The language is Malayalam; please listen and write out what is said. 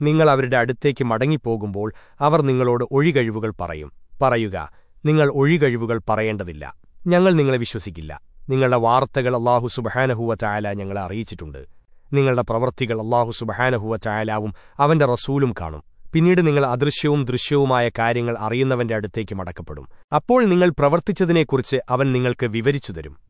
നിങ്ങൾ അവരുടെ അടുത്തേക്ക് മടങ്ങിപ്പോകുമ്പോൾ അവർ നിങ്ങളോട് ഒഴികഴിവുകൾ പറയും. പറയുക നിങ്ങൾ ഒഴികഴിവുകൾ പറയേണ്ടതില്ല. ഞങ്ങൾ നിങ്ങളെ വിശ്വസിക്കില്ല. നിങ്ങളുടെ വാർത്തകൾ അള്ളാഹു സുബഹാനഹുവ ചായാല ഞങ്ങളെ അറിയിച്ചിട്ടുണ്ട്. നിങ്ങളുടെ പ്രവൃത്തികൾ അള്ളാഹു സുബഹാനഹുവ ചായാലാവും അവന്റെ റസൂലും കാണും. പിന്നീട് നിങ്ങൾ അദൃശ്യവും ദൃശ്യവുമായ കാര്യങ്ങൾ അറിയുന്നവന്റെ അടുത്തേക്ക് മടക്കപ്പെടും. അപ്പോൾ നിങ്ങൾ പ്രവർത്തിച്ചതിനെക്കുറിച്ച് അവൻ നിങ്ങൾക്ക് വിവരിച്ചു തരും